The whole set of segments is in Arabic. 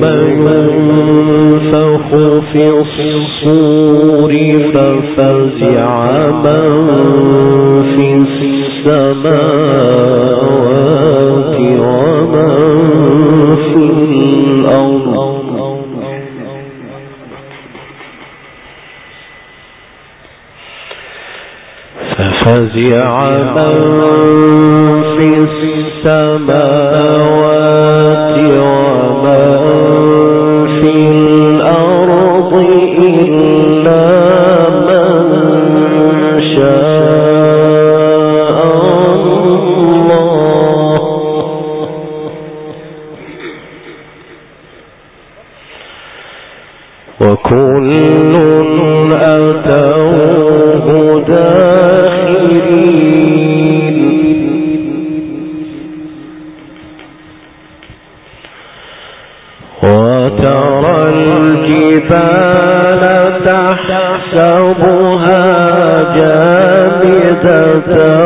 يا ينفخ في ففزع من في السماوات ومن في الأرض ففزع من في السماوات جامدة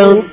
هل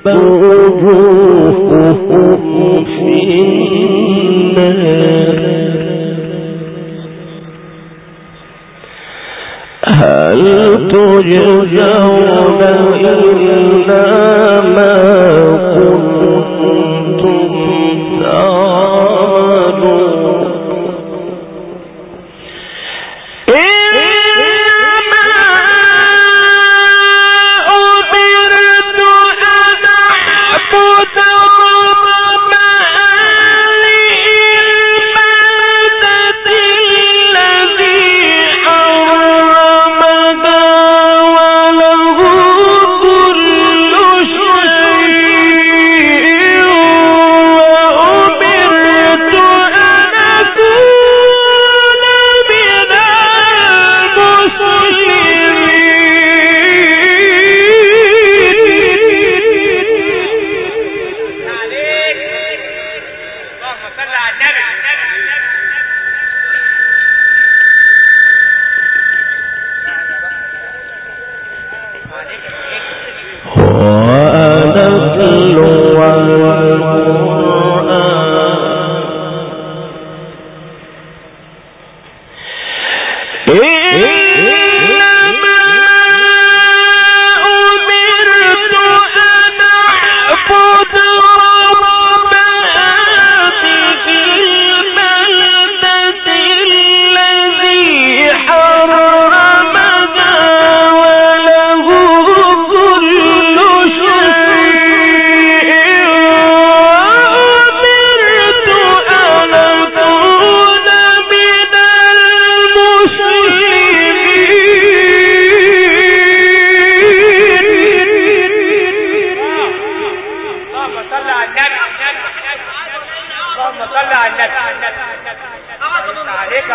وليس عليك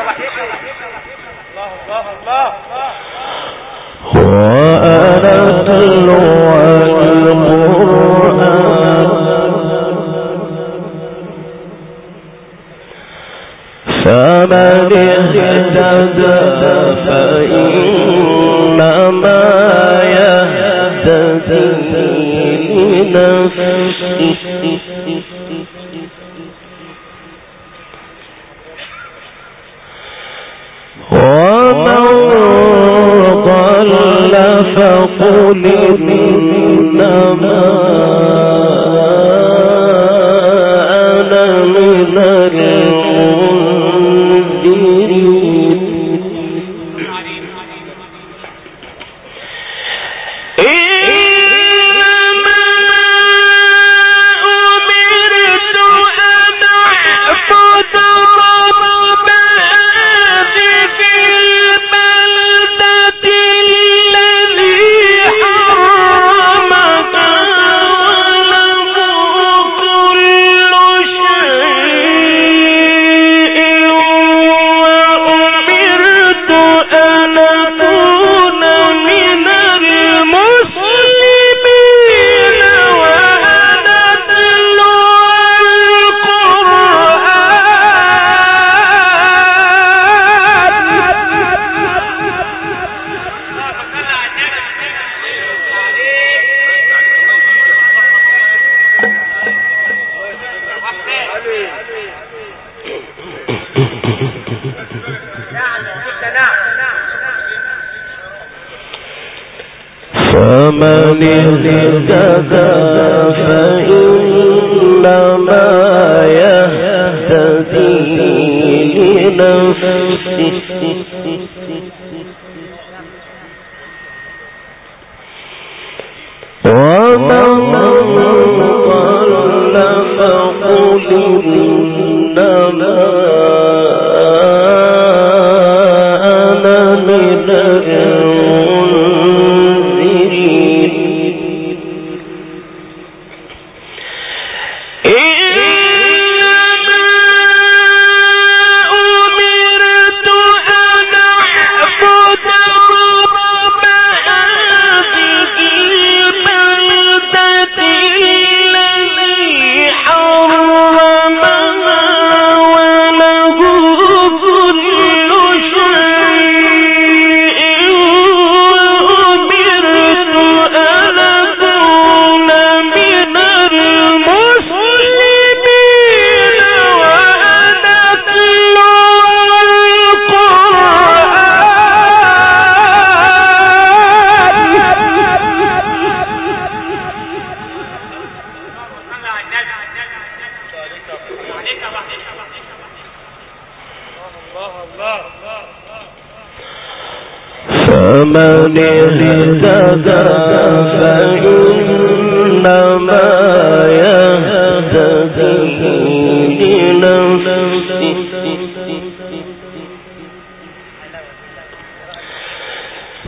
الله الله فمن اهتدى فإن فقل إنما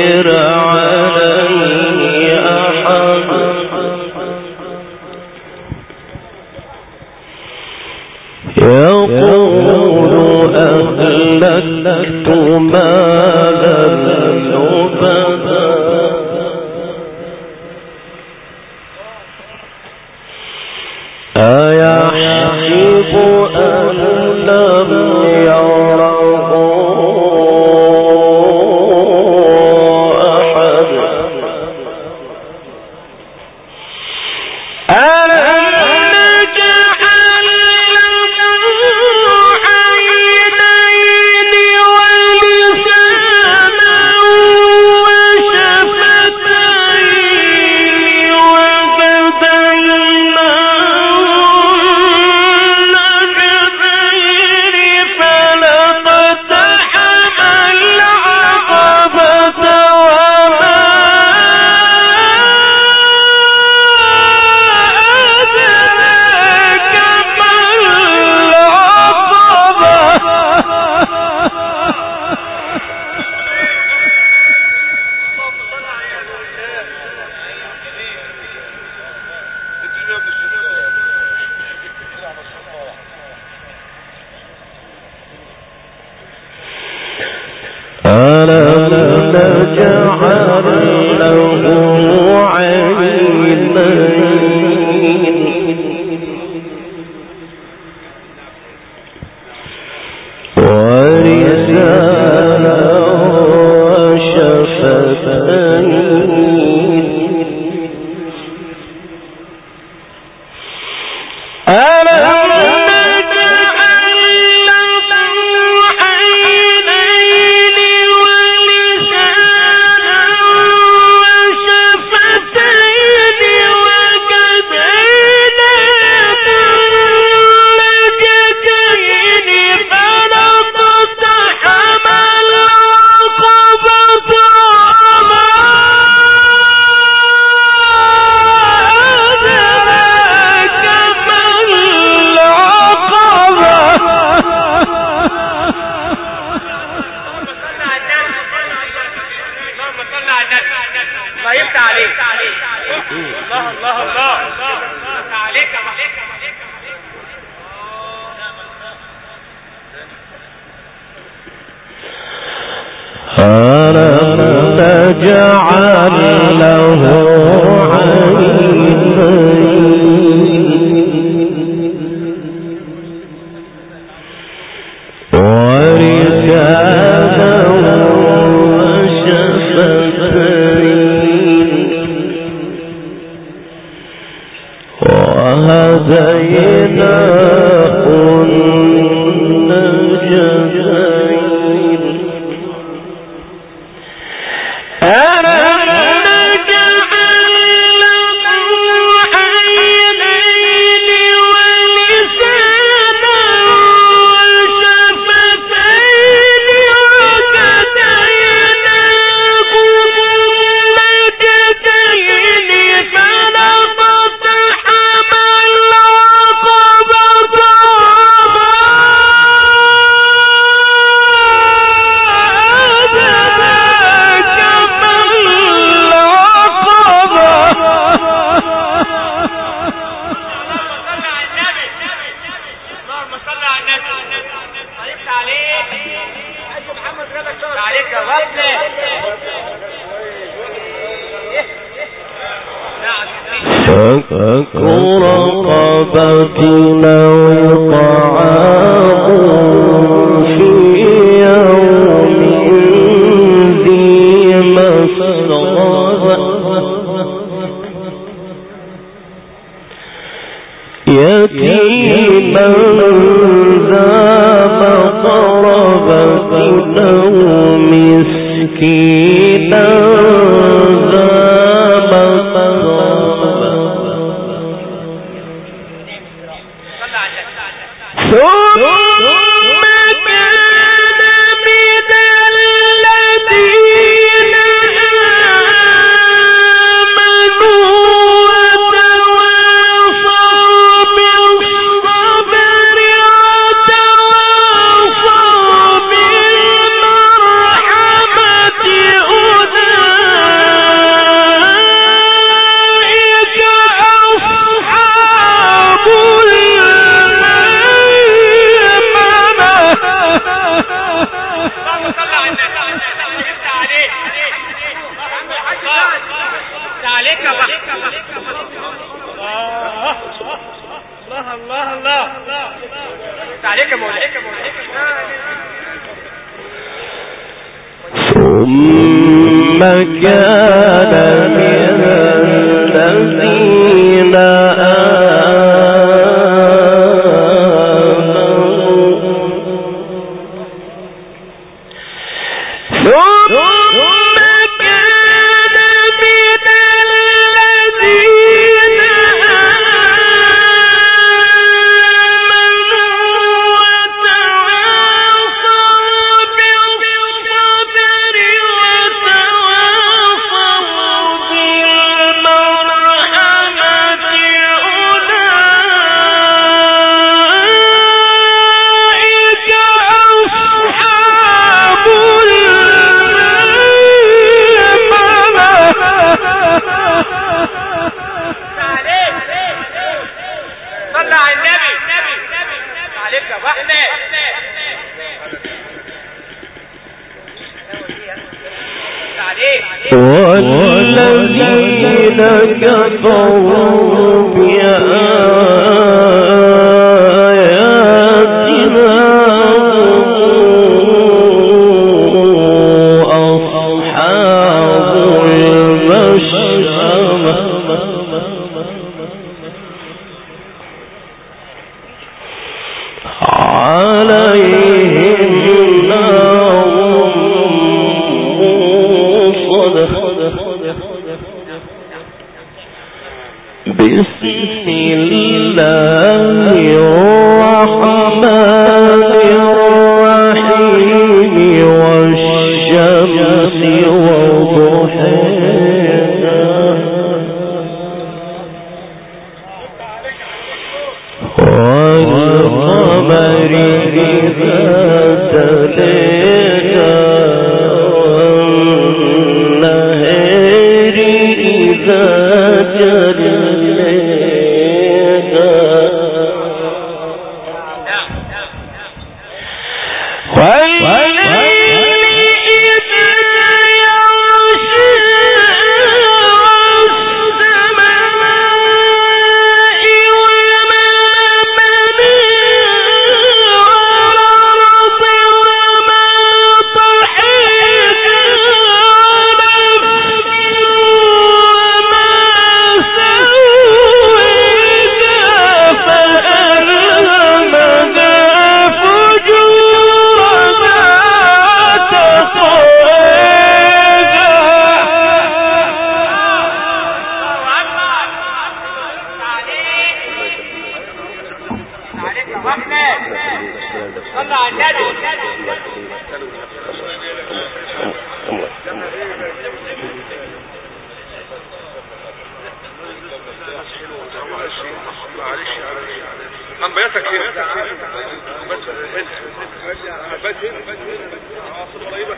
غير عم بيتك هنا. بس هنا قريبه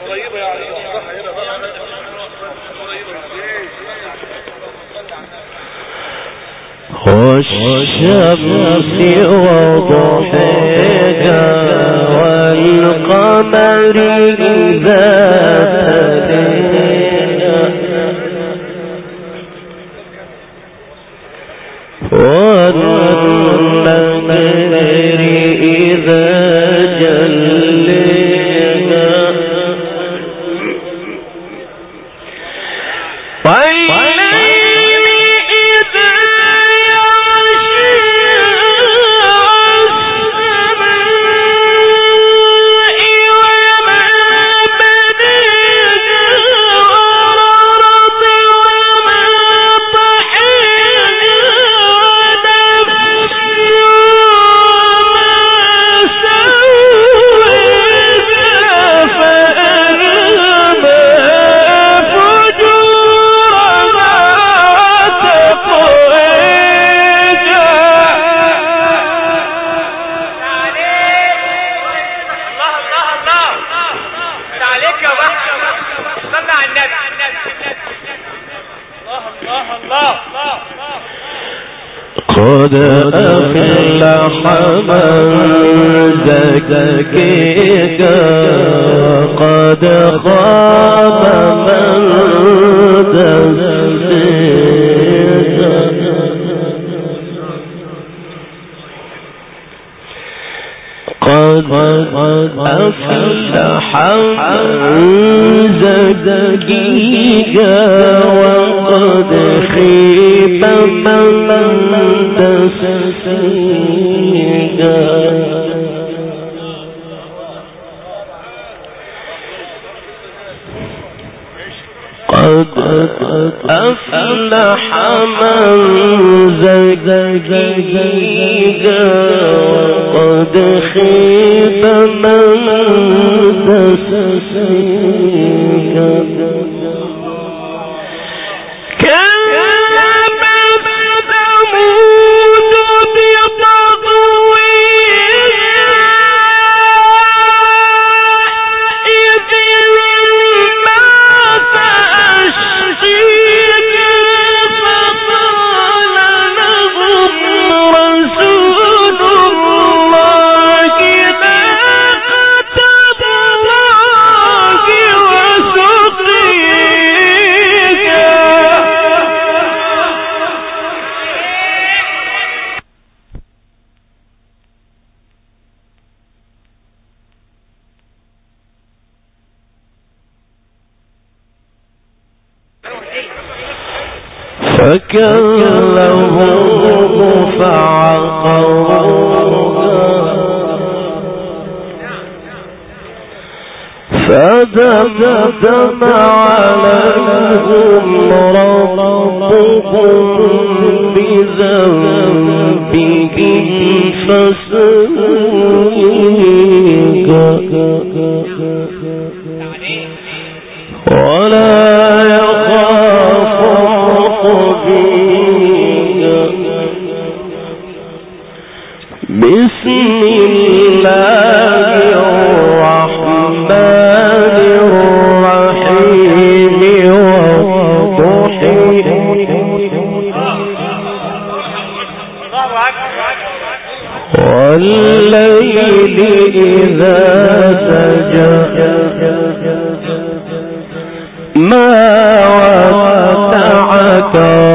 قريبه يعني هنا بقى والشمس وضحيها والقمر إذا تليها زكيها وقد خيب من دسيها فدمدم عليهم ربهم بذنبهم فسويها ولا والله الحق راجع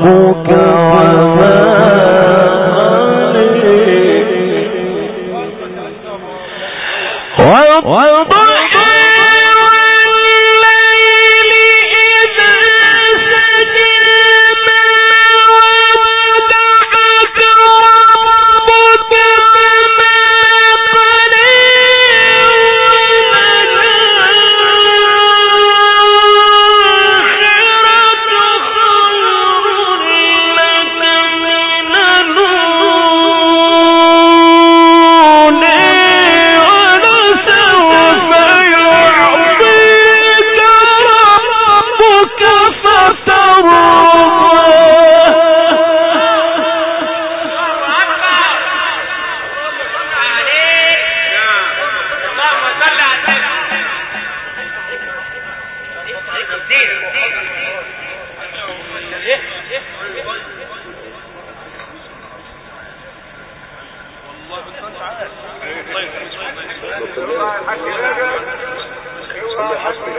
اوعى حسبي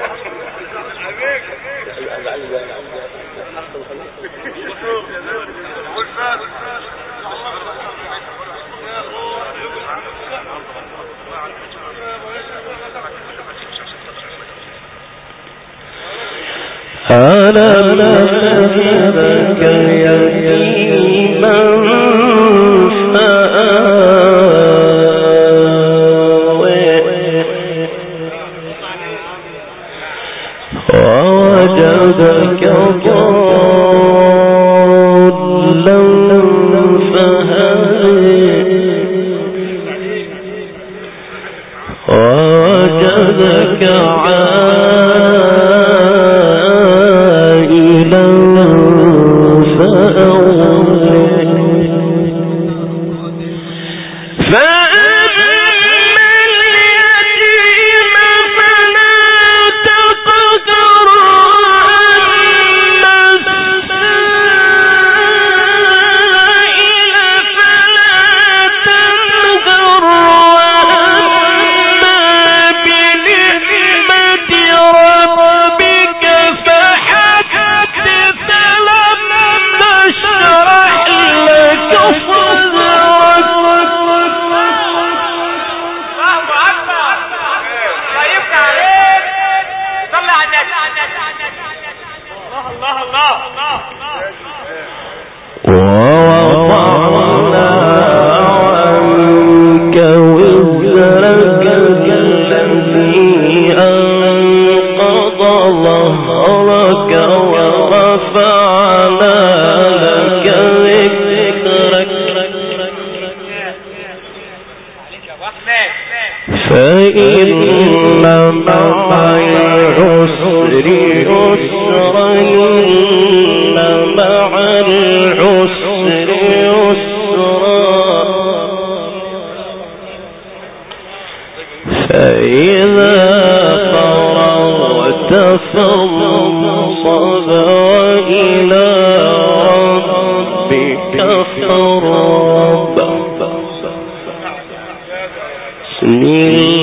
ألم نهدك يتيما ربك فارغب بسم الله